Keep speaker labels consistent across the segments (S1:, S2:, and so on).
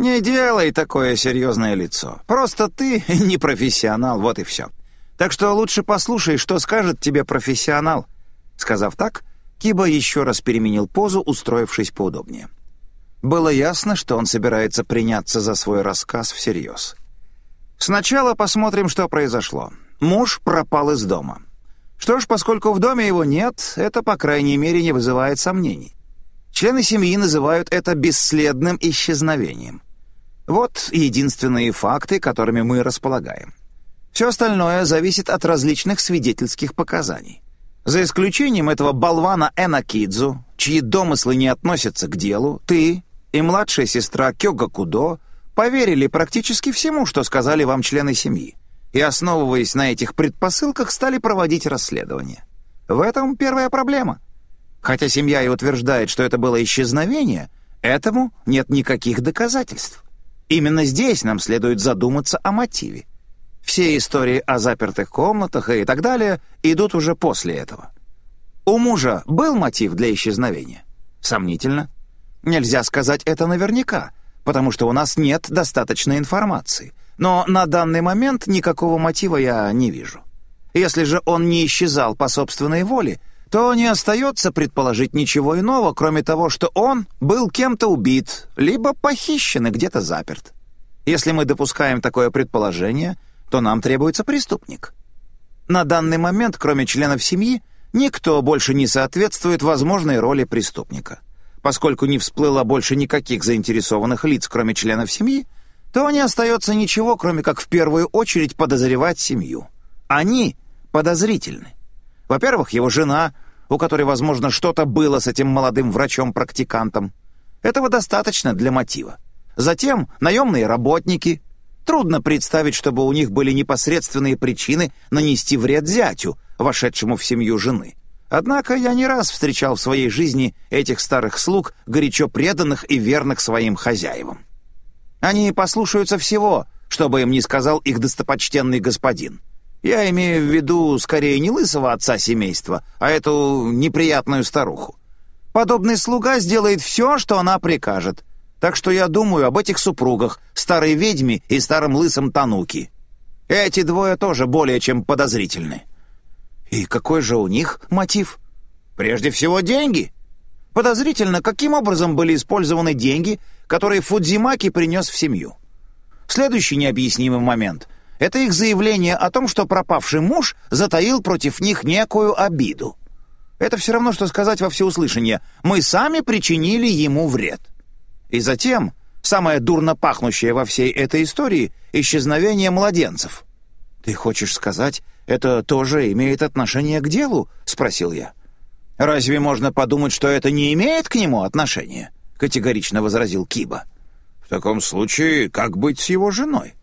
S1: «Не делай такое серьезное лицо. Просто ты не профессионал, вот и все. Так что лучше послушай, что скажет тебе профессионал». Сказав так, Киба еще раз переменил позу, устроившись поудобнее. Было ясно, что он собирается приняться за свой рассказ всерьез. Сначала посмотрим, что произошло. Муж пропал из дома. Что ж, поскольку в доме его нет, это, по крайней мере, не вызывает сомнений. Члены семьи называют это бесследным исчезновением. Вот единственные факты, которыми мы располагаем. Все остальное зависит от различных свидетельских показаний. За исключением этого болвана Энакидзу, чьи домыслы не относятся к делу, ты и младшая сестра Кёга Кудо поверили практически всему, что сказали вам члены семьи и, основываясь на этих предпосылках, стали проводить расследование. В этом первая проблема. Хотя семья и утверждает, что это было исчезновение, этому нет никаких доказательств. Именно здесь нам следует задуматься о мотиве. Все истории о запертых комнатах и так далее идут уже после этого. У мужа был мотив для исчезновения? Сомнительно. Нельзя сказать это наверняка, потому что у нас нет достаточной информации. Но на данный момент никакого мотива я не вижу. Если же он не исчезал по собственной воле, то не остается предположить ничего иного, кроме того, что он был кем-то убит, либо похищен и где-то заперт. Если мы допускаем такое предположение, то нам требуется преступник. На данный момент, кроме членов семьи, никто больше не соответствует возможной роли преступника. Поскольку не всплыло больше никаких заинтересованных лиц, кроме членов семьи, то не остается ничего, кроме как в первую очередь подозревать семью. Они подозрительны. Во-первых, его жена, у которой, возможно, что-то было с этим молодым врачом-практикантом. Этого достаточно для мотива. Затем наемные работники. Трудно представить, чтобы у них были непосредственные причины нанести вред зятю, вошедшему в семью жены. Однако я не раз встречал в своей жизни этих старых слуг, горячо преданных и верных своим хозяевам. Они послушаются всего, чтобы им не сказал их достопочтенный господин. Я имею в виду скорее не лысого отца семейства, а эту неприятную старуху. Подобный слуга сделает все, что она прикажет. Так что я думаю об этих супругах, старой ведьме и старом лысом Тануки. Эти двое тоже более чем подозрительны. И какой же у них мотив? Прежде всего деньги. Подозрительно, каким образом были использованы деньги, которые Фудзимаки принес в семью. Следующий необъяснимый момент — это их заявление о том, что пропавший муж затаил против них некую обиду. Это все равно, что сказать во всеуслышание «мы сами причинили ему вред». И затем, самое дурно пахнущее во всей этой истории — исчезновение младенцев. «Ты хочешь сказать, это тоже имеет отношение к делу?» — спросил я. «Разве можно подумать, что это не имеет к нему отношения?» категорично возразил Киба. «В таком случае, как быть с его женой?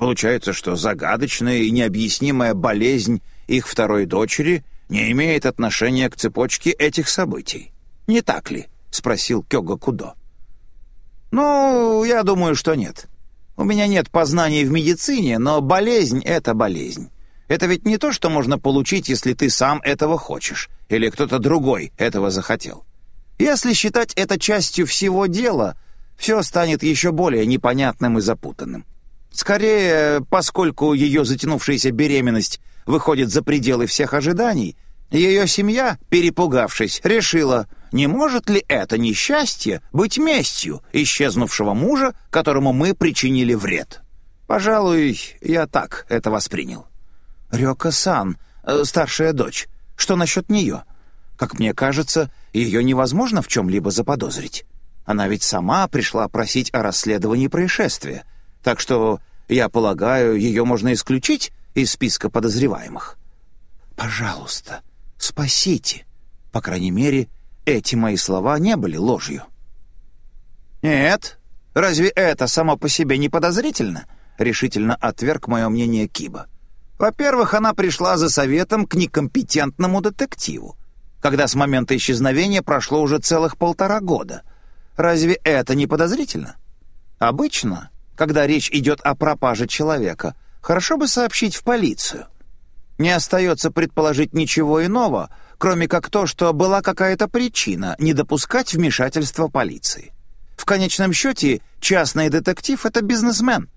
S1: Получается, что загадочная и необъяснимая болезнь их второй дочери не имеет отношения к цепочке этих событий. Не так ли?» — спросил Кёга Кудо. «Ну, я думаю, что нет. У меня нет познаний в медицине, но болезнь — это болезнь. Это ведь не то, что можно получить, если ты сам этого хочешь, или кто-то другой этого захотел. Если считать это частью всего дела, все станет еще более непонятным и запутанным. Скорее, поскольку ее затянувшаяся беременность выходит за пределы всех ожиданий, ее семья, перепугавшись, решила, не может ли это несчастье быть местью исчезнувшего мужа, которому мы причинили вред. Пожалуй, я так это воспринял. Рёка-сан, э, старшая дочь, что насчет нее? Как мне кажется, ее невозможно в чем-либо заподозрить. Она ведь сама пришла просить о расследовании происшествия. Так что, я полагаю, ее можно исключить из списка подозреваемых. Пожалуйста, спасите. По крайней мере, эти мои слова не были ложью. «Нет, разве это само по себе не подозрительно?» — решительно отверг мое мнение Киба. «Во-первых, она пришла за советом к некомпетентному детективу когда с момента исчезновения прошло уже целых полтора года. Разве это не подозрительно? Обычно, когда речь идет о пропаже человека, хорошо бы сообщить в полицию. Не остается предположить ничего иного, кроме как то, что была какая-то причина не допускать вмешательства полиции. В конечном счете, частный детектив — это бизнесмен.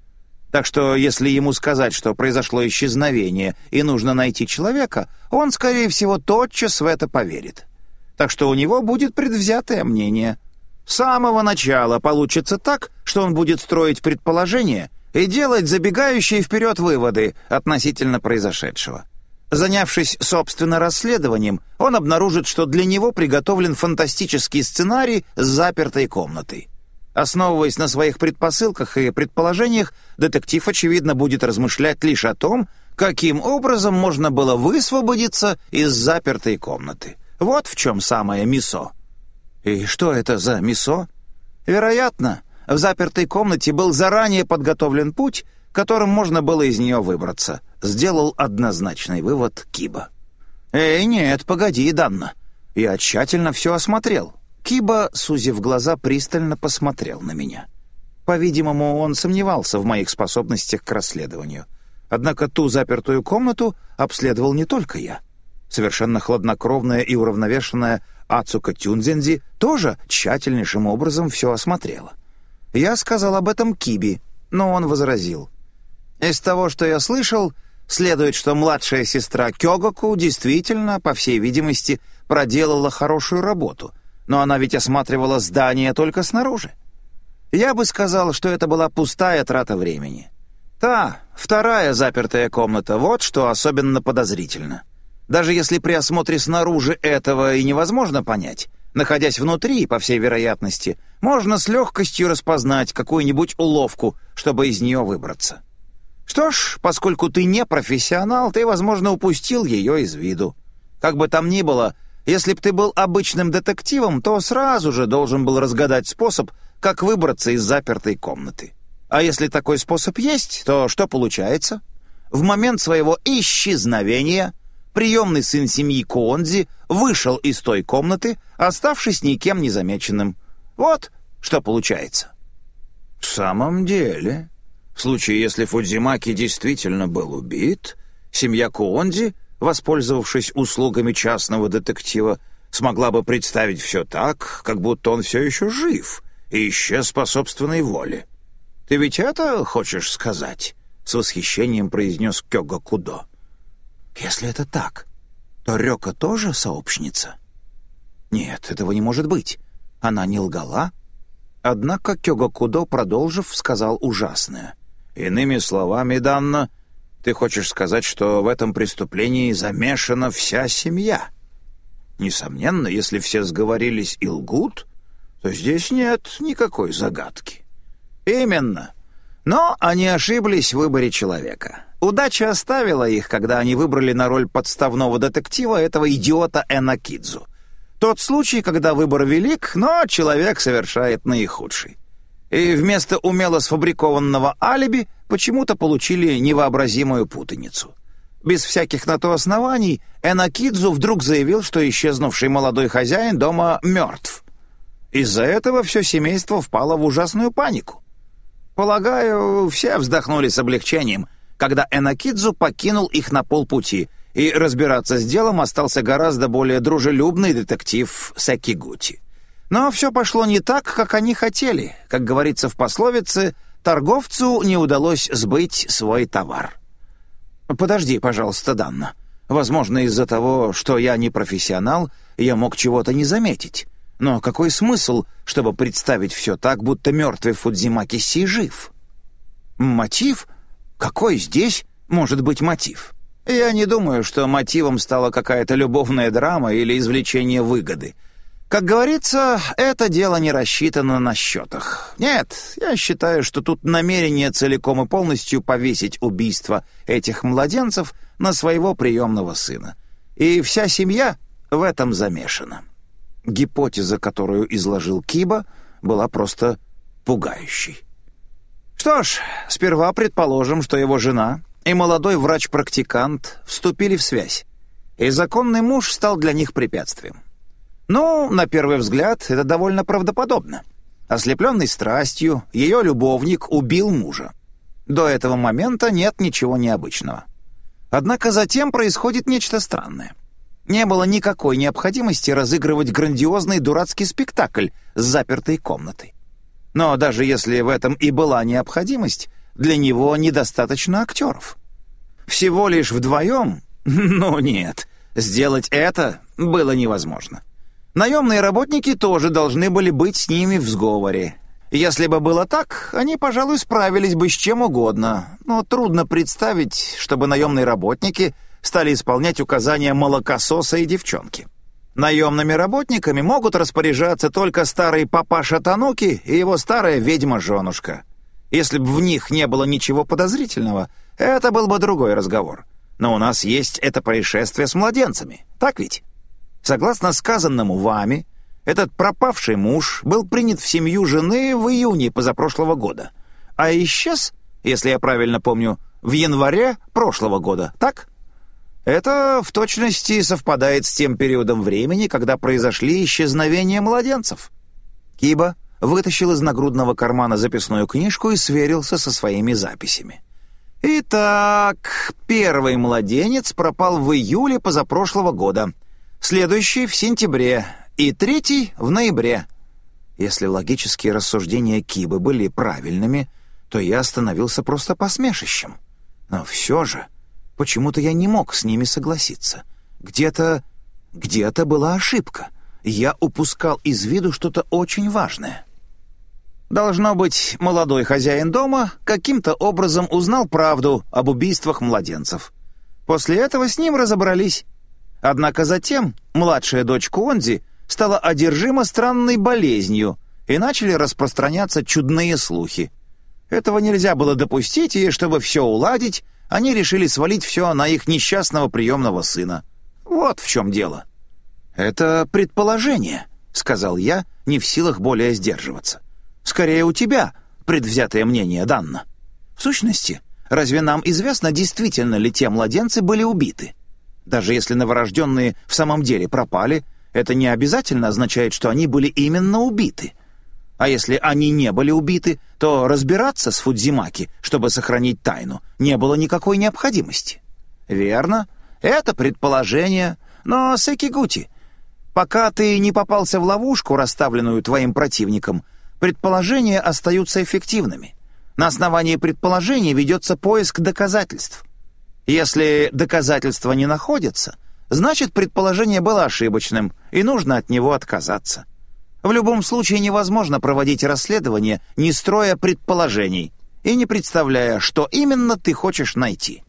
S1: Так что, если ему сказать, что произошло исчезновение и нужно найти человека, он, скорее всего, тотчас в это поверит. Так что у него будет предвзятое мнение. С самого начала получится так, что он будет строить предположения и делать забегающие вперед выводы относительно произошедшего. Занявшись, собственно, расследованием, он обнаружит, что для него приготовлен фантастический сценарий с запертой комнатой. Основываясь на своих предпосылках и предположениях, детектив, очевидно, будет размышлять лишь о том, каким образом можно было высвободиться из запертой комнаты. Вот в чем самое мисо. И что это за мисо? Вероятно, в запертой комнате был заранее подготовлен путь, которым можно было из нее выбраться. Сделал однозначный вывод Киба. «Эй, нет, погоди, Данна. Я тщательно все осмотрел». Киба, сузив глаза, пристально посмотрел на меня. По-видимому, он сомневался в моих способностях к расследованию. Однако ту запертую комнату обследовал не только я. Совершенно хладнокровная и уравновешенная Ацука Тюнзензи тоже тщательнейшим образом все осмотрела. Я сказал об этом Киби, но он возразил. Из того, что я слышал, следует, что младшая сестра Кёгаку действительно, по всей видимости, проделала хорошую работу, но она ведь осматривала здание только снаружи. Я бы сказал, что это была пустая трата времени. Та, вторая запертая комната, вот что особенно подозрительно. Даже если при осмотре снаружи этого и невозможно понять, находясь внутри, по всей вероятности, можно с легкостью распознать какую-нибудь уловку, чтобы из нее выбраться. Что ж, поскольку ты не профессионал, ты, возможно, упустил ее из виду. Как бы там ни было, если б ты был обычным детективом, то сразу же должен был разгадать способ, как выбраться из запертой комнаты. А если такой способ есть, то что получается? В момент своего исчезновения приемный сын семьи Куонзи вышел из той комнаты, оставшись никем не замеченным. Вот что получается.
S2: В самом деле, в случае, если Фудзимаки действительно был убит, семья Куонзи, воспользовавшись услугами частного детектива, смогла бы представить все так, как будто он все еще жив и исчез по собственной воле. Ты ведь это хочешь сказать?» — с восхищением произнес Кёга Кудо.
S1: «Если это так, то Рёка тоже сообщница?» «Нет, этого не может быть. Она не лгала?» Однако Кёга Кудо, продолжив, сказал ужасное.
S2: «Иными словами, Данна, ты хочешь сказать, что в этом преступлении замешана вся семья?» Несомненно, если все сговорились и лгут, то здесь нет никакой загадки.
S1: Именно. Но они ошиблись в выборе человека. Удача оставила их, когда они выбрали на роль подставного детектива этого идиота Энакидзу. Тот случай, когда выбор велик, но человек совершает наихудший. И вместо умело сфабрикованного алиби почему-то получили невообразимую путаницу. Без всяких на то оснований Энакидзу вдруг заявил, что исчезнувший молодой хозяин дома мертв. Из-за этого все семейство впало в ужасную панику. Полагаю, все вздохнули с облегчением, когда Энакидзу покинул их на полпути, и разбираться с делом остался гораздо более дружелюбный детектив Сакигути. Но все пошло не так, как они хотели. Как говорится в пословице, торговцу не удалось сбыть свой товар. «Подожди, пожалуйста, Данна. Возможно, из-за того, что я не профессионал, я мог чего-то не заметить. Но какой смысл, чтобы представить все так, будто мертвый Фудзимаки Си жив? Мотив? Какой здесь может быть мотив? Я не думаю, что мотивом стала какая-то любовная драма или извлечение выгоды. Как говорится, это дело не рассчитано на счетах. Нет, я считаю, что тут намерение целиком и полностью повесить убийство этих младенцев на своего приемного сына. И вся семья в этом замешана. Гипотеза, которую изложил Киба, была просто пугающей. Что ж, сперва предположим, что его жена и молодой врач-практикант вступили в связь, и законный муж стал для них препятствием. Ну, на первый взгляд, это довольно правдоподобно. Ослепленный страстью, ее любовник убил мужа. До этого момента нет ничего необычного. Однако затем происходит нечто странное. Не было никакой необходимости разыгрывать грандиозный дурацкий спектакль с запертой комнатой. Но даже если в этом и была необходимость, для него недостаточно актеров. Всего лишь вдвоем? Ну нет, сделать это было невозможно. Наемные работники тоже должны были быть с ними в сговоре. Если бы было так, они, пожалуй, справились бы с чем угодно. Но трудно представить, чтобы наемные работники стали исполнять указания молокососа и девчонки. Наемными работниками могут распоряжаться только старый папаша Тануки и его старая ведьма-женушка. Если бы в них не было ничего подозрительного, это был бы другой разговор. Но у нас есть это происшествие с младенцами, так ведь? Согласно сказанному вами, этот пропавший муж был принят в семью жены в июне позапрошлого года, а исчез, если я правильно помню, в январе прошлого года, так? Это в точности совпадает с тем периодом времени, когда произошли исчезновения младенцев. Киба вытащил из нагрудного кармана записную книжку и сверился со своими записями. Итак, первый младенец пропал в июле позапрошлого года, следующий — в сентябре и третий — в ноябре. Если логические рассуждения Кибы были правильными, то я становился просто посмешищем. Но все же Почему-то я не мог с ними согласиться. Где-то... где-то была ошибка. Я упускал из виду что-то очень важное. Должно быть, молодой хозяин дома каким-то образом узнал правду об убийствах младенцев. После этого с ним разобрались. Однако затем младшая дочь Куонзи стала одержима странной болезнью, и начали распространяться чудные слухи. Этого нельзя было допустить, и чтобы все уладить, они решили свалить все на их несчастного приемного сына. Вот в чем дело. «Это предположение», — сказал я, не в силах более сдерживаться. «Скорее у тебя предвзятое мнение, Данна. В сущности, разве нам известно, действительно ли те младенцы были убиты? Даже если новорожденные в самом деле пропали, это не обязательно означает, что они были именно убиты. А если они не были убиты, то разбираться с Фудзимаки, чтобы сохранить тайну, не было никакой необходимости. Верно, это предположение, но Секигути, пока ты не попался в ловушку, расставленную твоим противником, предположения остаются эффективными. На основании предположений ведется поиск доказательств. Если доказательства не находятся, значит предположение было ошибочным, и нужно от него отказаться. В любом случае невозможно проводить расследование, не строя предположений и не представляя, что именно ты хочешь найти.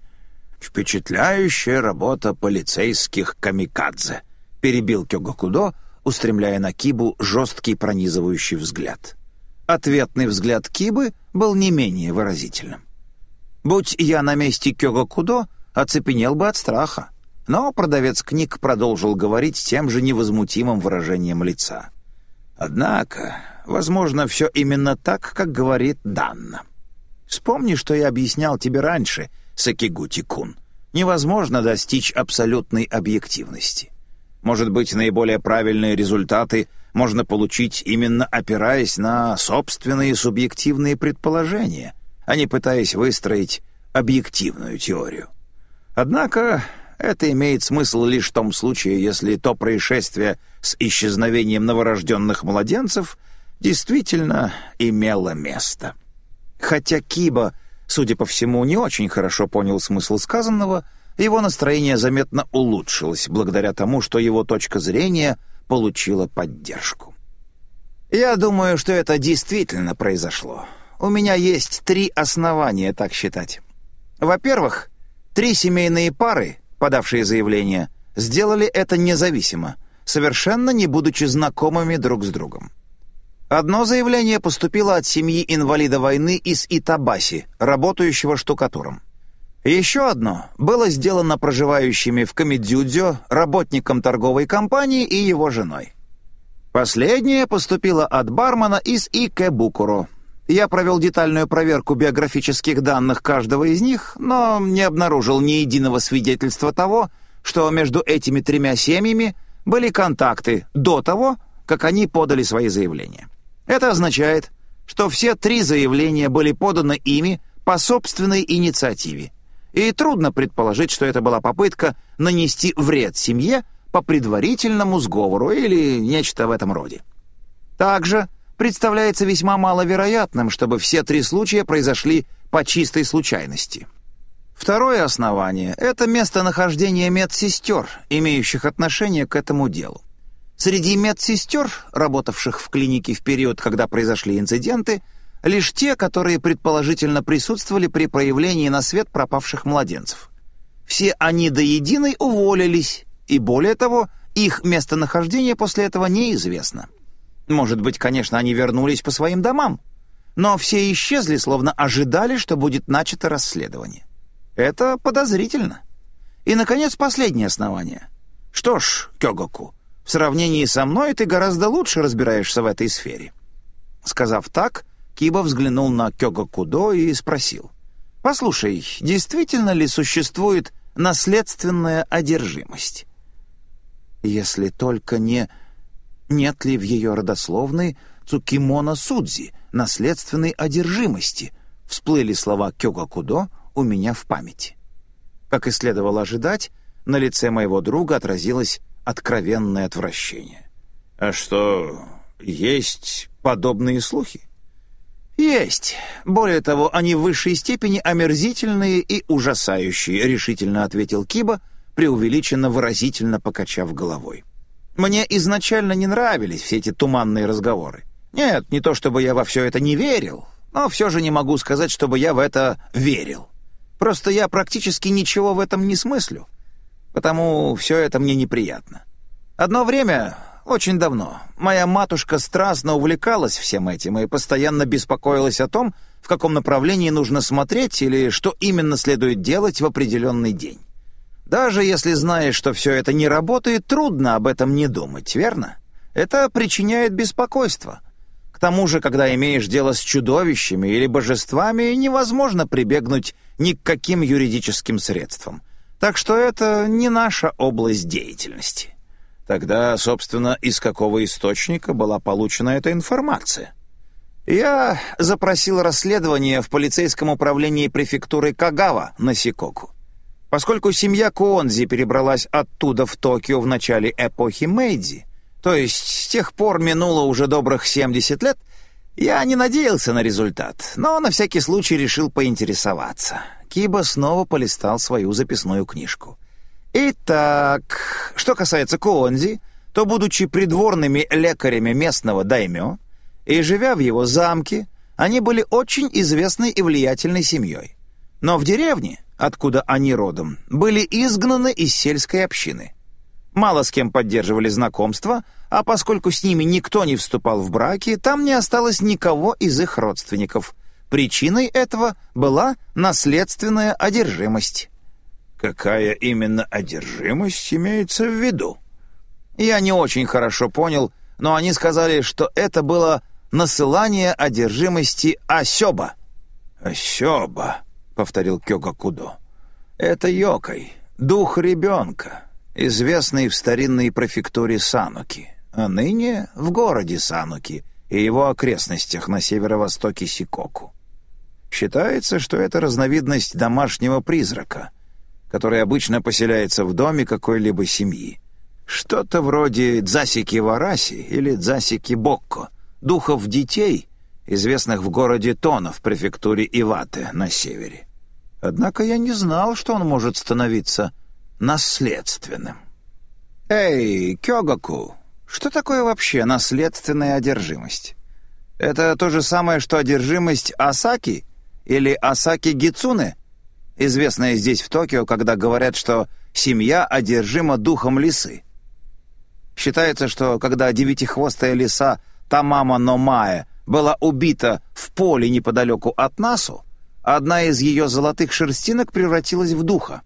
S1: «Впечатляющая работа полицейских камикадзе», — перебил Кёгакудо, устремляя на Кибу жесткий пронизывающий взгляд. Ответный взгляд Кибы был не менее выразительным. Будь я на месте Кёгакудо, оцепенел бы от страха. Но продавец книг продолжил говорить тем же невозмутимым выражением лица. Однако, возможно, все именно так, как говорит Данна. Вспомни, что я объяснял тебе раньше, Сакигути-кун. Невозможно достичь абсолютной объективности. Может быть, наиболее правильные результаты можно получить именно опираясь на собственные субъективные предположения, а не пытаясь выстроить объективную теорию. Однако это имеет смысл лишь в том случае, если то происшествие с исчезновением новорожденных младенцев действительно имело место. Хотя Киба, судя по всему, не очень хорошо понял смысл сказанного, его настроение заметно улучшилось благодаря тому, что его точка зрения получила поддержку. «Я думаю, что это действительно произошло. У меня есть три основания так считать. Во-первых, три семейные пары подавшие заявление, сделали это независимо, совершенно не будучи знакомыми друг с другом. Одно заявление поступило от семьи инвалида войны из Итабаси, работающего штукатуром. Еще одно было сделано проживающими в Камидзюдзё работником торговой компании и его женой. Последнее поступило от бармена из Икэбукуро, я провел детальную проверку биографических данных каждого из них, но не обнаружил ни единого свидетельства того, что между этими тремя семьями были контакты до того, как они подали свои заявления. Это означает, что все три заявления были поданы ими по собственной инициативе, и трудно предположить, что это была попытка нанести вред семье по предварительному сговору или нечто в этом роде. Также представляется весьма маловероятным, чтобы все три случая произошли по чистой случайности. Второе основание — это местонахождение медсестер, имеющих отношение к этому делу. Среди медсестер, работавших в клинике в период, когда произошли инциденты, лишь те, которые предположительно присутствовали при проявлении на свет пропавших младенцев. Все они до единой уволились, и более того, их местонахождение после этого неизвестно. Может быть, конечно, они вернулись по своим домам, но все исчезли, словно ожидали, что будет начато расследование. Это подозрительно. И, наконец, последнее основание. Что ж, Кёгоку, в сравнении со мной ты гораздо лучше разбираешься в этой сфере. Сказав так, Киба взглянул на Кёгокудо и спросил. «Послушай, действительно ли существует наследственная одержимость?» «Если только не...» Нет ли в ее родословной Цукимона Судзи, наследственной одержимости? Всплыли слова Кёгакудо у меня в памяти. Как и следовало ожидать, на лице моего друга отразилось откровенное отвращение. «А что, есть подобные слухи?» «Есть. Более того, они в высшей степени омерзительные и ужасающие», — решительно ответил Киба, преувеличенно выразительно покачав головой. «Мне изначально не нравились все эти туманные разговоры. Нет, не то чтобы я во все это не верил, но все же не могу сказать, чтобы я в это верил. Просто я практически ничего в этом не смыслю, потому все это мне неприятно. Одно время, очень давно, моя матушка страстно увлекалась всем этим и постоянно беспокоилась о том, в каком направлении нужно смотреть или что именно следует делать в определенный день. Даже если знаешь, что все это не работает, трудно об этом не думать, верно? Это причиняет беспокойство. К тому же, когда имеешь дело с чудовищами или божествами, невозможно прибегнуть ни к каким юридическим средствам. Так что это не наша область деятельности. Тогда, собственно, из какого источника была получена эта информация? Я запросил расследование в полицейском управлении префектуры Кагава на Сикоку. Поскольку семья Куонзи перебралась оттуда в Токио в начале эпохи Мэйдзи, то есть с тех пор минуло уже добрых 70 лет, я не надеялся на результат, но на всякий случай решил поинтересоваться. Киба снова полистал свою записную книжку. Итак, что касается Куонзи, то, будучи придворными лекарями местного даймё и живя в его замке, они были очень известной и влиятельной семьей. Но в деревне, откуда они родом, были изгнаны из сельской общины. Мало с кем поддерживали знакомства, а поскольку с ними никто не вступал в браки, там не осталось никого из их родственников. Причиной этого была наследственная одержимость.
S2: Какая именно одержимость имеется в виду?
S1: Я не очень хорошо понял, но они сказали, что это было насылание одержимости Осёба.
S2: «Осёба», — повторил Кёга Кудо. «Это Йокой, дух ребенка, известный в старинной префектуре Сануки, а ныне в городе Сануки и его окрестностях на северо-востоке Сикоку. Считается, что это разновидность домашнего призрака — который обычно поселяется в доме какой-либо семьи. Что-то вроде Дзасики Вараси или Дзасики Бокко, духов детей, известных в городе Тона в префектуре Ивате на севере. Однако я не знал, что он может становиться наследственным.
S1: «Эй, Кёгаку, что такое вообще наследственная одержимость? Это то же самое, что одержимость Асаки или Асаки Гицуне?» известное здесь в Токио, когда говорят, что семья одержима духом лисы. Считается, что когда девятихвостая лиса Тамама Номае была убита в поле неподалеку от Насу, одна из ее золотых шерстинок превратилась в духа.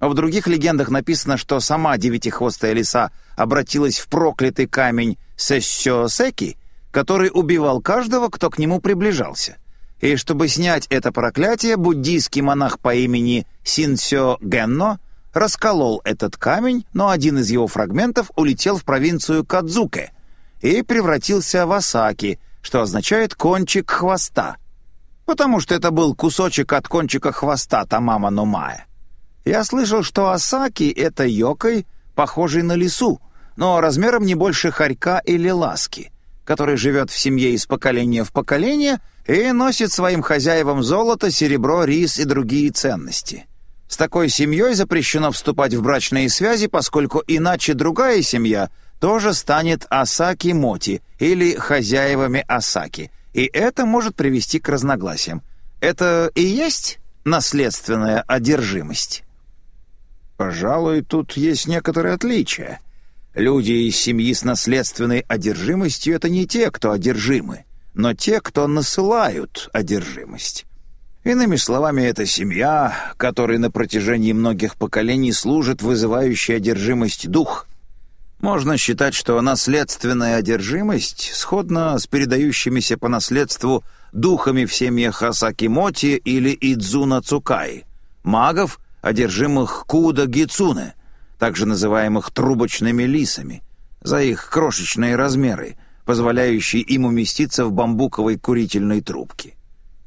S1: В других легендах написано, что сама девятихвостая лиса обратилась в проклятый камень Сэссёсеки, который убивал каждого, кто к нему приближался. И чтобы снять это проклятие, буддийский монах по имени Синсё Генно расколол этот камень, но один из его фрагментов улетел в провинцию Кадзуке и превратился в Асаки, что означает «кончик хвоста», потому что это был кусочек от кончика хвоста Тамама Номая. Я слышал, что Асаки — это йокой, похожий на лису, но размером не больше хорька или ласки. который живет в семье из поколения в поколение и носит своим хозяевам золото, серебро, рис и другие ценности. С такой семьей запрещено вступать в брачные связи, поскольку иначе другая семья тоже станет Асаки-Моти или хозяевами Асаки, и это может привести к разногласиям. Это и есть наследственная одержимость?
S2: Пожалуй, тут есть некоторые отличия. Люди из семьи с наследственной одержимостью — это не те, кто одержимы, но те, кто насылают одержимость. Иными словами, это семья, которой на протяжении многих поколений служит вызывающий одержимость дух. Можно считать, что наследственная одержимость сходна с передающимися по наследству духами в семьях Асакимоти или Идзуна Цукай, магов, одержимых Куда Гицуне — также называемых трубочными лисами, за их крошечные размеры, позволяющие им уместиться в бамбуковой курительной трубке.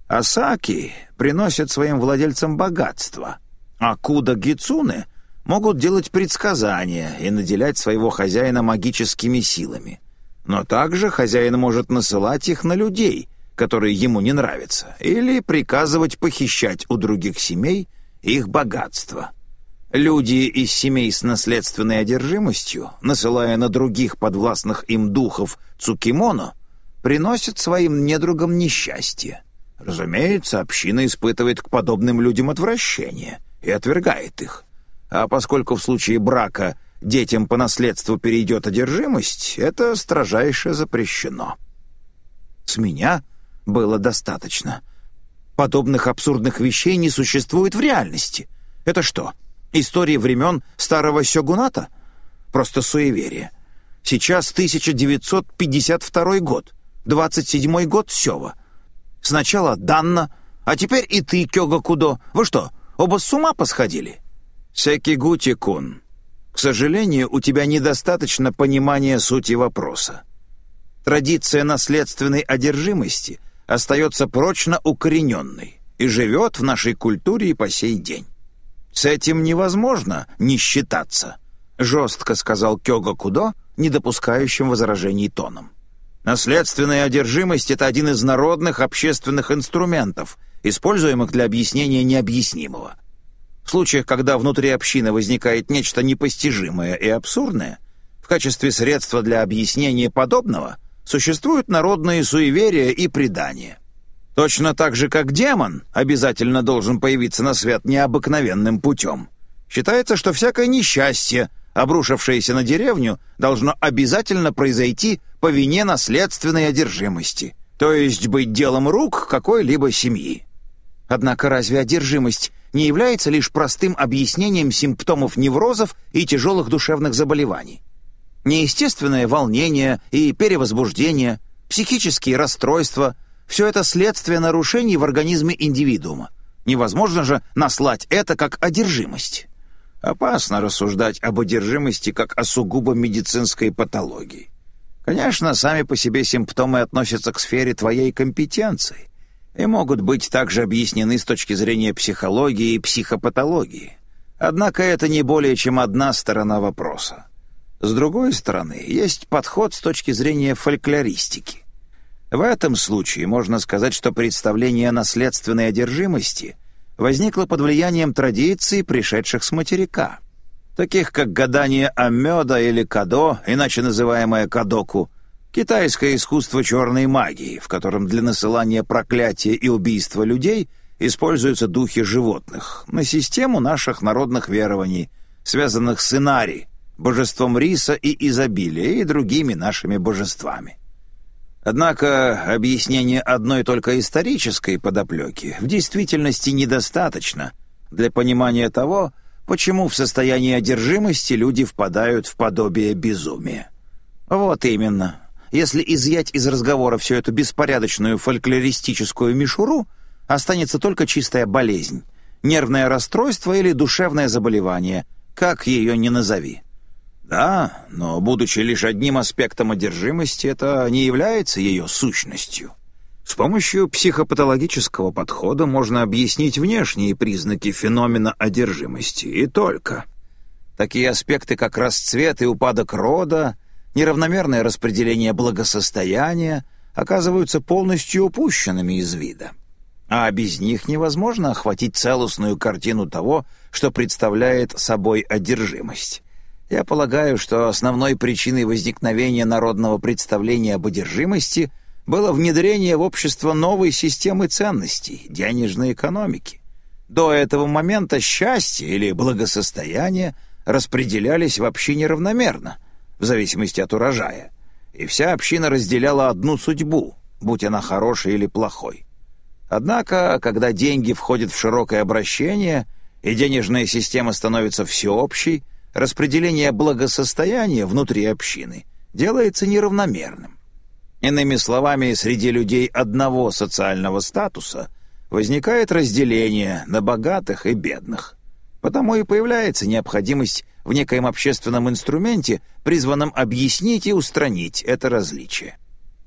S2: Асаки приносят своим владельцам богатство, а куда гицуны могут делать предсказания и наделять своего хозяина магическими силами. Но также хозяин может насылать их на людей, которые ему не нравятся, или приказывать похищать у других семей их богатство. Люди из семей с наследственной одержимостью, насылая на других подвластных им духов Цукимоно, приносят своим недругам несчастье. Разумеется, община испытывает к подобным людям отвращение и отвергает их. А поскольку в случае брака детям по наследству перейдет одержимость, это строжайше запрещено. С меня было достаточно. Подобных абсурдных вещей не существует в реальности. Это что, — Истории времен старого сёгуната? Просто суеверие. Сейчас 1952 год, 27-й год Сёва. Сначала Данна, а теперь и ты, Кёга Кудо. Вы что, оба с ума посходили? Секигути-кун, к сожалению, у тебя недостаточно понимания сути вопроса. Традиция наследственной одержимости остается прочно укорененной и живет в нашей культуре и по сей день. «С этим невозможно не считаться», — жестко сказал Кёга Кудо, не допускающим возражений тоном. «Наследственная одержимость — это один из народных общественных инструментов, используемых для объяснения необъяснимого. В случаях, когда внутри общины возникает нечто непостижимое и абсурдное, в качестве средства для объяснения подобного существуют народные суеверия и предания. Точно так же, как демон обязательно должен появиться на свет необыкновенным путем. Считается, что всякое несчастье, обрушившееся на деревню, должно обязательно произойти по вине наследственной одержимости, то есть быть делом рук какой-либо семьи. Однако разве одержимость не является лишь простым объяснением симптомов неврозов и тяжелых душевных заболеваний? Неестественное волнение и перевозбуждение, психические расстройства – все это следствие нарушений в организме индивидуума. Невозможно же наслать это как одержимость. Опасно рассуждать об одержимости как о сугубо медицинской патологии. Конечно, сами по себе симптомы относятся к сфере твоей компетенции и могут быть также объяснены с точки зрения психологии и психопатологии. Однако это не более чем одна сторона вопроса. С другой стороны, есть подход с точки зрения фольклористики. В этом случае можно сказать, что представление о наследственной одержимости возникло под влиянием традиций, пришедших с материка, таких как гадание Амёда или Кадо, иначе называемое Кадоку, китайское искусство черной магии, в котором для насылания проклятия и убийства людей используются духи животных, на систему наших народных верований, связанных с Инари, божеством риса и изобилия и другими нашими божествами. Однако объяснение одной только исторической подоплеки в действительности недостаточно для понимания того, почему в состоянии одержимости люди впадают в подобие безумия. Вот именно. Если изъять из разговора всю эту беспорядочную фольклористическую мишуру, останется только чистая болезнь, нервное расстройство или душевное заболевание, как ее ни назови. Да, но будучи лишь одним аспектом одержимости, это не является ее сущностью. С помощью психопатологического подхода можно объяснить внешние признаки феномена одержимости, и только. Такие аспекты, как расцвет и упадок рода,
S1: неравномерное распределение благосостояния оказываются полностью упущенными из вида. А без них невозможно охватить целостную картину того, что представляет собой одержимость. Я полагаю, что основной причиной возникновения народного представления об одержимости было внедрение в общество новой системы ценностей, денежной экономики. До этого момента счастье или благосостояние распределялись вообще неравномерно, в зависимости от урожая, и вся община разделяла одну судьбу, будь она хорошей или плохой. Однако, когда деньги входят в широкое обращение и денежная система становится всеобщей, распределение благосостояния внутри общины делается неравномерным. Иными словами, среди людей одного социального статуса возникает разделение на богатых и бедных. Потому и появляется необходимость в некоем общественном инструменте, призванном объяснить и устранить это различие.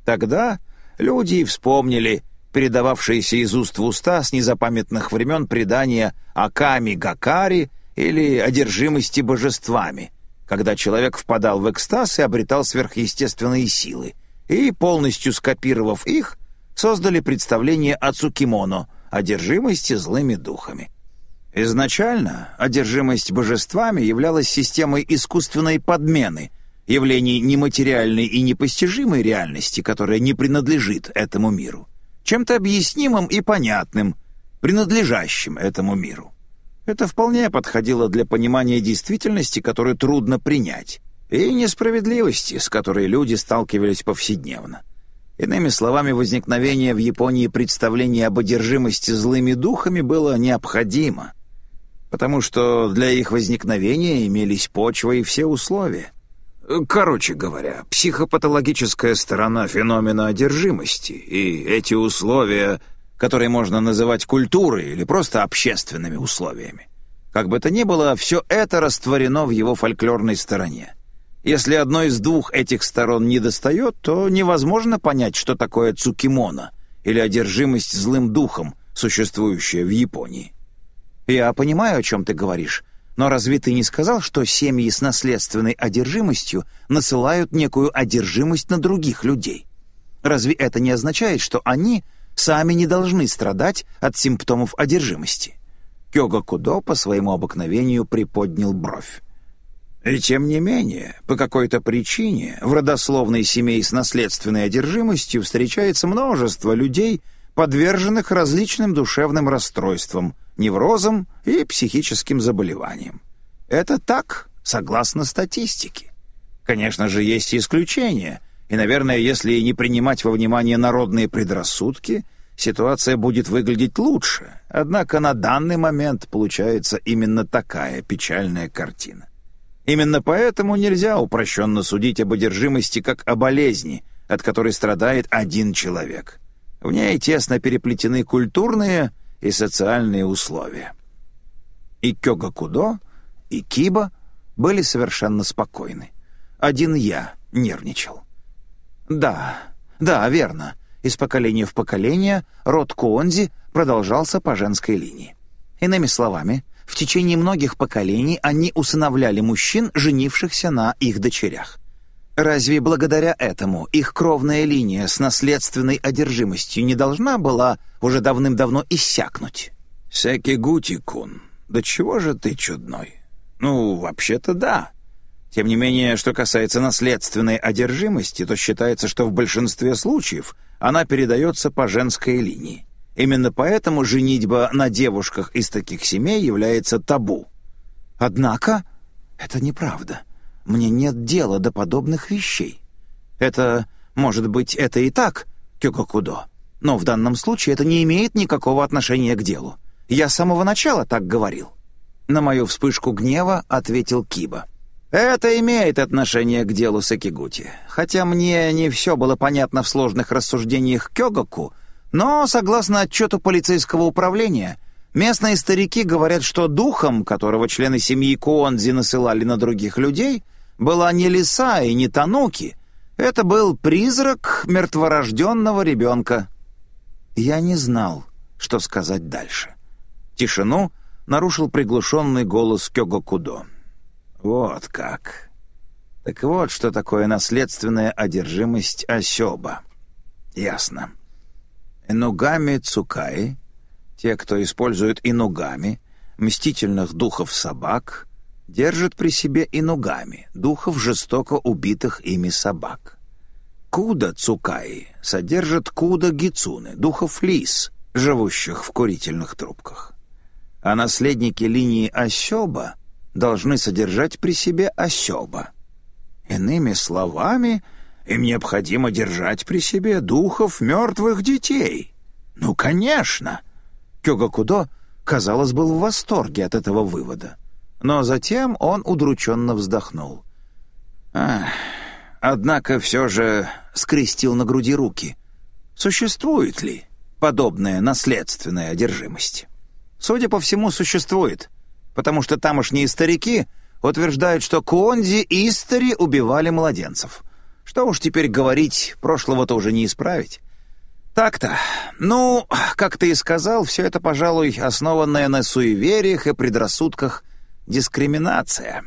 S1: Тогда люди и вспомнили передававшиеся из уст в уста с незапамятных времен предания о Ками-Гакари или одержимости божествами, когда человек впадал в экстаз и обретал сверхъестественные силы, и, полностью скопировав их, создали представление о Цукимоно, одержимости злыми духами. Изначально одержимость божествами являлась системой искусственной подмены, явлений нематериальной и непостижимой реальности, которая не принадлежит этому миру, чем-то объяснимым и понятным, принадлежащим этому миру. Это вполне подходило для понимания действительности, которую трудно принять, и несправедливости, с которой люди сталкивались повседневно. Иными словами, возникновение в Японии представления об одержимости злыми духами было необходимо, потому что для их возникновения имелись почва и все условия. Короче говоря, психопатологическая сторона феномена одержимости и эти условия которые можно называть культурой или просто общественными условиями. Как бы то ни было, все это растворено в его фольклорной стороне. Если одной из двух этих сторон недостает, то невозможно понять, что такое цукимона или одержимость злым духом, существующая в Японии. Я понимаю, о чем ты говоришь, но разве ты не сказал, что семьи с наследственной одержимостью насылают некую одержимость на других людей? Разве это не означает, что они сами не должны страдать от симптомов одержимости. Кёга Кудо по своему обыкновению приподнял бровь. И тем не менее, по какой-то причине в родословной семей с наследственной одержимостью встречается множество людей, подверженных различным душевным расстройствам, неврозам и психическим заболеваниям. Это так, согласно статистике. Конечно же, есть и исключения — и, наверное, если не принимать во внимание народные предрассудки, ситуация будет выглядеть лучше. Однако на данный момент получается именно такая печальная картина. Именно поэтому нельзя упрощенно судить об одержимости как о болезни, от которой страдает один человек. В ней тесно переплетены культурные и социальные условия. И Кёгакудо, и Киба были совершенно спокойны. Один я нервничал. Да, да, верно. Из поколения в поколение род Куонзи продолжался по женской линии. Иными словами, в течение многих поколений они усыновляли мужчин, женившихся на их дочерях. Разве благодаря этому их кровная линия с наследственной одержимостью не должна была уже давным-давно иссякнуть? Секигути-кун, да чего же ты чудной? Ну, вообще-то да. Тем не менее, что касается наследственной одержимости, то считается, что в большинстве случаев она передается по женской линии. Именно поэтому женитьба на девушках из таких семей является табу. Однако это неправда. Мне нет дела до подобных вещей. Это, может быть, это и так, Кёкокудо, но в данном случае это не имеет никакого отношения к делу. Я с самого начала так говорил. На мою вспышку гнева ответил Киба. Это имеет отношение к делу Сакигути. Хотя мне не все было понятно в сложных рассуждениях Кёгаку, но, согласно отчету полицейского управления, местные старики говорят, что духом, которого члены семьи Куонзи насылали на других людей, была не лиса и не тануки. Это был призрак мертворожденного ребенка. Я не знал, что сказать дальше. Тишину нарушил приглушенный голос Кёгакудо. «Вот как. Так вот, что такое наследственная одержимость осёба. Ясно. Инугами цукаи, те, кто использует инугами, мстительных духов собак, держат при себе инугами, духов жестоко убитых ими собак. Куда цукаи содержат куда гицуны, духов лис, живущих в курительных трубках. А наследники линии осёба должны содержать при себе осёба. Иными словами, им необходимо держать при себе духов мертвых детей. Ну, конечно! Кёгакудо, казалось, был в восторге от этого вывода. Но затем он удрученно вздохнул. Ах, однако все же скрестил на груди руки. Существует ли подобная наследственная одержимость? Судя по всему, существует, потому что тамошние старики утверждают, что Куонзи и Истори убивали младенцев. Что уж теперь говорить, прошлого-то уже не исправить. Так-то. Ну, как ты и сказал, все это, пожалуй, основанное на суевериях и предрассудках дискриминация.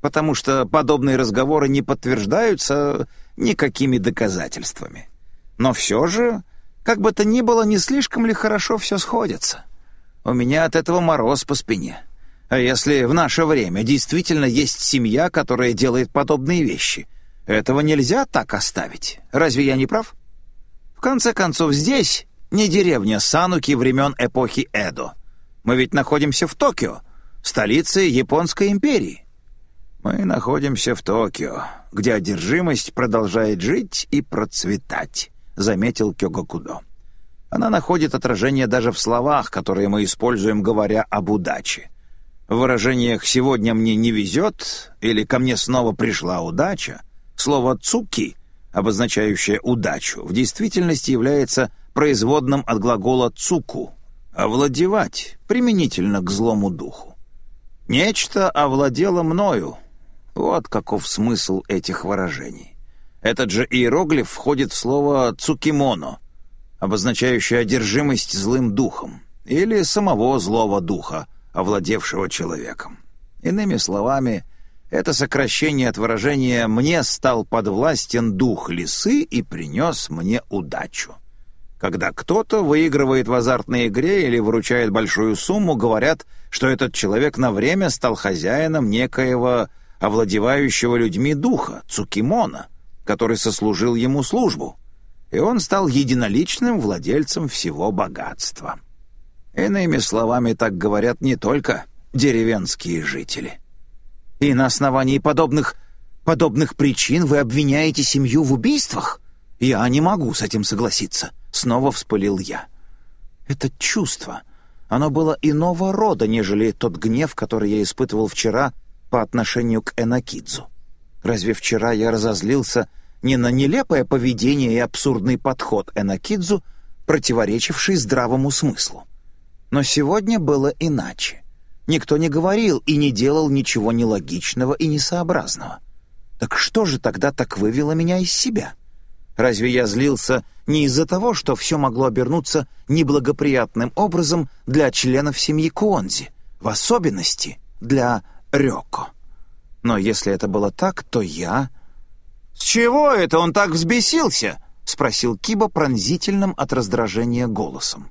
S1: Потому что подобные разговоры не подтверждаются никакими доказательствами. Но все же, как бы то ни было, не слишком ли хорошо все сходится. У меня от этого мороз по спине. А если в наше время действительно есть семья, которая делает подобные вещи, этого нельзя так оставить. Разве я не прав? В конце концов, здесь не деревня Сануки времен эпохи Эдо. Мы ведь находимся в Токио, столице Японской империи. Мы находимся в Токио, где одержимость продолжает жить и процветать, заметил Кёгакудо. Она находит отражение даже в словах, которые мы используем, говоря об удаче. В выражениях «сегодня мне не везет» или «ко мне снова пришла удача» слово «цуки», обозначающее удачу, в действительности является производным от глагола «цуку» — «овладевать», применительно к злому духу. «Нечто овладело мною». Вот каков смысл этих выражений. Этот же иероглиф входит в слово «цукимоно», обозначающее одержимость злым духом, или самого злого духа — овладевшего человеком. Иными словами, это сокращение от выражения «мне стал подвластен дух лисы и принес мне удачу». Когда кто-то выигрывает в азартной игре или вручает большую сумму, говорят, что этот человек на время стал хозяином некоего овладевающего людьми духа, Цукимона, который сослужил ему службу, и он стал единоличным владельцем всего богатства. Иными словами, так говорят не только деревенские жители. И на основании подобных подобных причин вы обвиняете семью в убийствах? Я не могу с этим согласиться, снова вспылил я. Это чувство, оно было иного рода, нежели тот гнев, который я испытывал вчера по отношению к Энакидзу. Разве вчера я разозлился не на нелепое поведение и абсурдный подход Энакидзу, противоречивший здравому смыслу? Но сегодня было иначе. Никто не говорил и не делал ничего нелогичного и несообразного. Так что же тогда так вывело меня из себя? Разве я злился не из-за того, что все могло обернуться неблагоприятным образом для членов семьи Куонзи, в особенности для Рёко? Но если это было так, то я... «С чего это он так взбесился?» — спросил Киба пронзительным от раздражения голосом.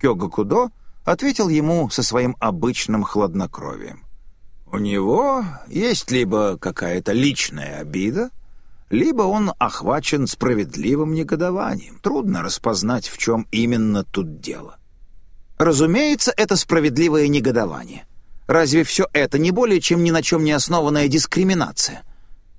S1: Кёга Кудо ответил ему со своим обычным хладнокровием. «У него есть либо какая-то личная обида, либо он охвачен справедливым негодованием. Трудно распознать, в чем именно тут дело. Разумеется, это справедливое негодование. Разве все это не более чем ни на чем не основанная дискриминация?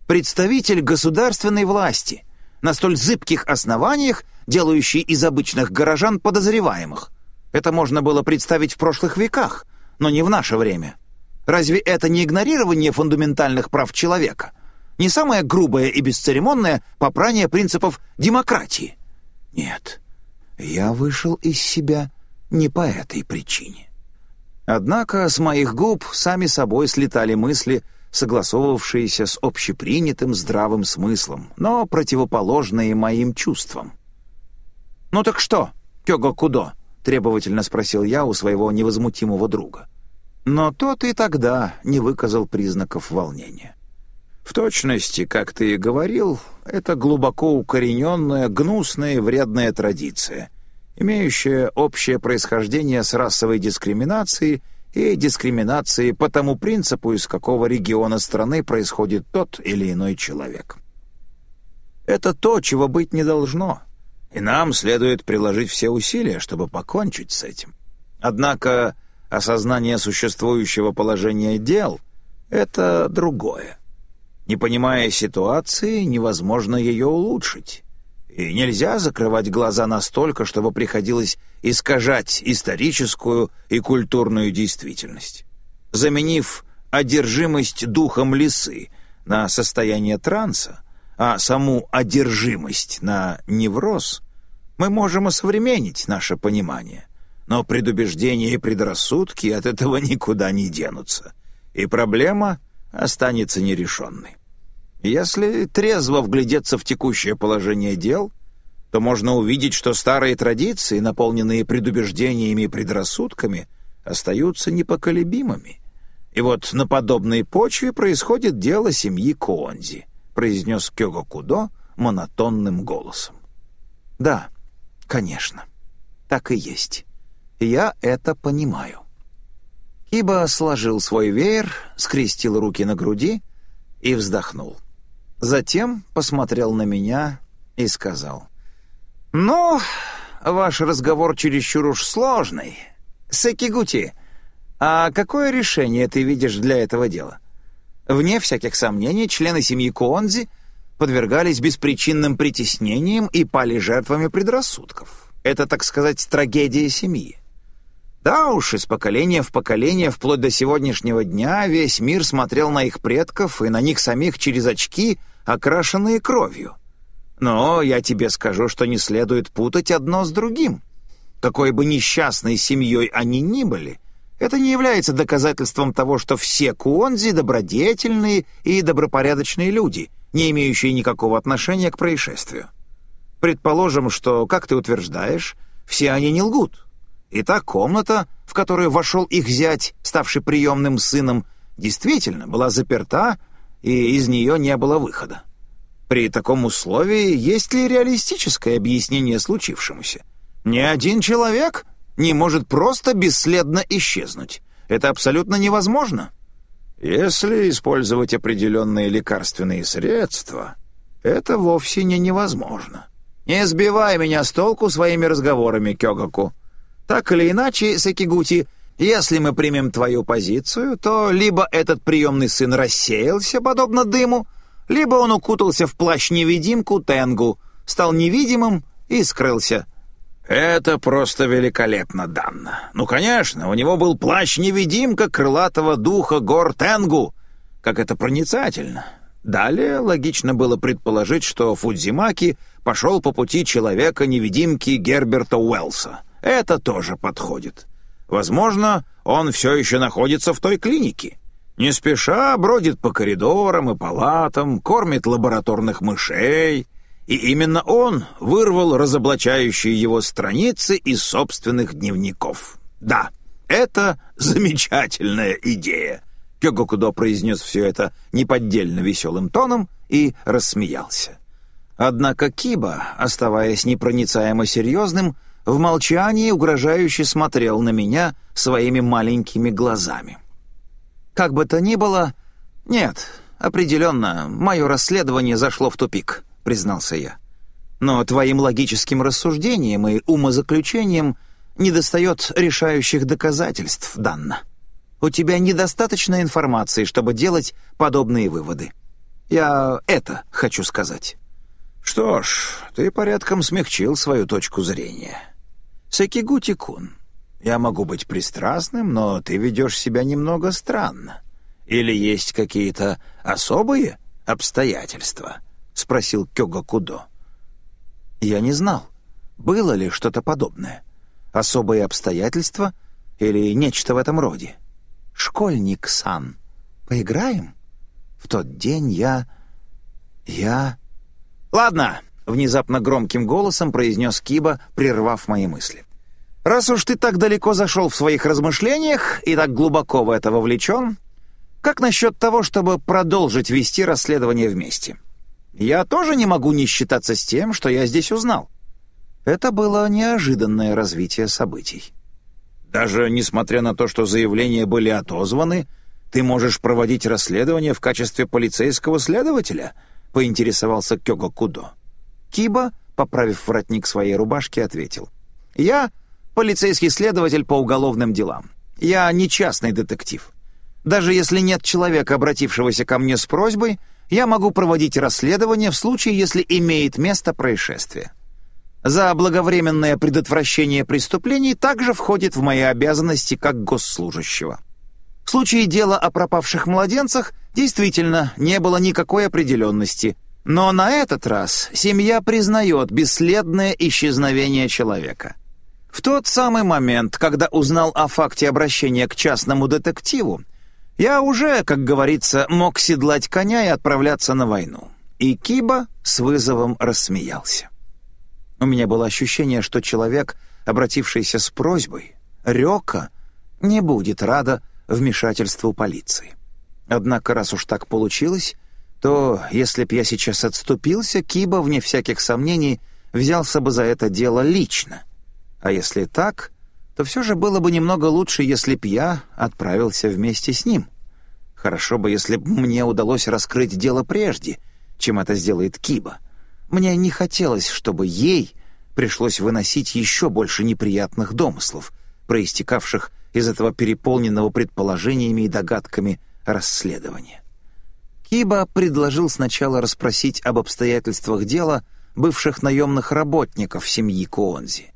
S1: Представитель государственной власти на столь зыбких основаниях, делающий из обычных горожан подозреваемых, это можно было представить в прошлых веках, но не в наше время. Разве это не игнорирование фундаментальных прав человека? Не самое грубое и бесцеремонное попрание принципов демократии? Нет, я вышел из себя не по этой причине. Однако с моих губ сами собой слетали мысли, согласовывавшиеся с общепринятым здравым смыслом, но противоположные моим чувствам. «Ну так что, Кёго Кудо?» Требовательно спросил я у своего невозмутимого друга. Но тот и тогда не выказал признаков волнения. В точности, как ты и говорил, это глубоко укорененная, гнусная и вредная традиция, имеющая общее происхождение с расовой дискриминацией и дискриминацией по тому принципу, из какого региона страны происходит тот или иной человек. Это то, чего быть не должно, и нам следует приложить все усилия, чтобы покончить с этим. Однако осознание существующего положения дел — это другое. Не понимая ситуации, невозможно ее улучшить. И нельзя закрывать глаза настолько, чтобы приходилось искажать историческую и культурную действительность. Заменив одержимость духом лисы на состояние транса, а саму одержимость на невроз, мы можем осовременить наше понимание. Но предубеждения и предрассудки от этого никуда не денутся. И проблема останется нерешенной. Если трезво вглядеться в текущее положение дел, то можно увидеть, что старые традиции, наполненные предубеждениями и предрассудками, остаются непоколебимыми. И вот на подобной почве происходит дело семьи Коонзи, произнес Кёго Кудо монотонным голосом. Да, конечно, так и есть. Я это понимаю. Киба сложил свой веер, скрестил руки на груди и вздохнул. Затем посмотрел на меня и сказал. «Ну, ваш разговор чересчур уж сложный. Секигути, а какое решение ты видишь для этого дела?» Вне всяких сомнений, члены семьи Куонзи подвергались беспричинным притеснениям и пали жертвами предрассудков. Это, так сказать, трагедия семьи. Да уж, из поколения в поколение, вплоть до сегодняшнего дня, весь мир смотрел на их предков и на них самих через очки, окрашенные кровью. Но я тебе скажу, что не следует путать одно с другим. Какой бы несчастной семьей они ни были, это не является доказательством того, что все куонзи добродетельные и добропорядочные люди, не имеющие никакого отношения к происшествию. Предположим, что, как ты утверждаешь, все они не лгут, и та комната, в которую вошел их зять, ставший приемным сыном, действительно была заперта, и из нее не было выхода. При таком условии есть ли реалистическое объяснение случившемуся? Ни один человек не может просто бесследно исчезнуть. Это абсолютно невозможно. Если использовать определенные лекарственные средства, это вовсе не невозможно. Не сбивай меня с толку своими разговорами, Кёгаку. Так или иначе, Сакигути, если мы примем твою позицию, то либо этот приемный сын рассеялся, подобно дыму, либо он укутался в плащ-невидимку Тенгу, стал невидимым и скрылся. Это просто великолепно, Данна. Ну, конечно, у него был плащ-невидимка крылатого духа гор Тенгу. Как это проницательно. Далее логично было предположить, что Фудзимаки пошел по пути человека-невидимки Герберта Уэллса — это тоже подходит. Возможно, он все еще находится в той клинике. Не спеша бродит по коридорам и палатам, кормит лабораторных мышей. И именно он вырвал разоблачающие его страницы из собственных дневников. Да, это замечательная идея. Кёгокудо произнес все это неподдельно веселым тоном и рассмеялся. Однако Киба, оставаясь непроницаемо серьезным, в молчании угрожающе смотрел на меня своими маленькими глазами. Как бы то ни было... Нет, определенно, мое расследование зашло в тупик, признался я. Но твоим логическим рассуждениям и умозаключениям недостает решающих доказательств, Данна. У тебя недостаточно информации, чтобы делать подобные выводы. Я это хочу сказать. Что ж, ты порядком смягчил свою точку зрения. Сакигути-кун, я могу быть пристрастным, но ты ведешь себя немного странно. Или есть какие-то особые обстоятельства?» — спросил Кёга Кудо. Я не знал, было ли что-то подобное. Особые обстоятельства или нечто в этом роде. «Школьник Сан, поиграем?» В тот день я... я... «Ладно, Внезапно громким голосом произнес Киба, прервав мои мысли. «Раз уж ты так далеко зашел в своих размышлениях и так глубоко в это вовлечен, Как насчет того, чтобы продолжить вести расследование вместе? Я тоже не могу не считаться с тем, что я здесь узнал. Это было неожиданное развитие событий. Даже несмотря на то, что заявления были отозваны, ты можешь проводить расследование в качестве полицейского следователя?» — поинтересовался Кёго Кудо. Киба, поправив воротник своей рубашки, ответил. «Я полицейский следователь по уголовным делам. Я не частный детектив. Даже если нет человека, обратившегося ко мне с просьбой, я могу проводить расследование в случае, если имеет место происшествие. За благовременное предотвращение преступлений также входит в мои обязанности как госслужащего. В случае дела о пропавших младенцах действительно не было никакой определенности, но на этот раз семья признает бесследное исчезновение человека. В тот самый момент, когда узнал о факте обращения к частному детективу, я уже, как говорится, мог седлать коня и отправляться на войну. И Киба с вызовом рассмеялся. У меня было ощущение, что человек, обратившийся с просьбой, Рёка, не будет рада вмешательству полиции. Однако, раз уж так получилось, то, если б я сейчас отступился, Киба, вне всяких сомнений, взялся бы за это дело лично. А если так, то все же было бы немного лучше, если б я отправился вместе с ним. Хорошо бы, если б мне удалось раскрыть дело прежде, чем это сделает Киба. Мне не хотелось, чтобы ей пришлось выносить еще больше неприятных домыслов, проистекавших из этого переполненного предположениями и догадками расследования. Киба предложил сначала расспросить об обстоятельствах дела бывших наемных работников семьи Куонзи,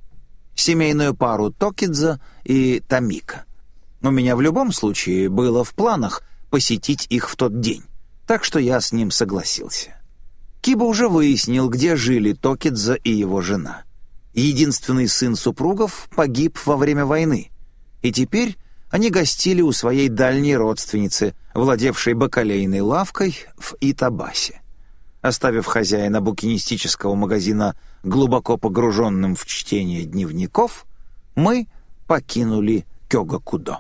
S1: семейную пару Токидза и Тамика. У меня в любом случае было в планах посетить их в тот день, так что я с ним согласился. Киба уже выяснил, где жили Токидза и его жена. Единственный сын супругов погиб во время войны, и теперь они гостили у своей дальней родственницы, владевшей бакалейной лавкой в Итабасе. Оставив хозяина букинистического магазина глубоко погруженным в чтение дневников, мы покинули Кёгакудо.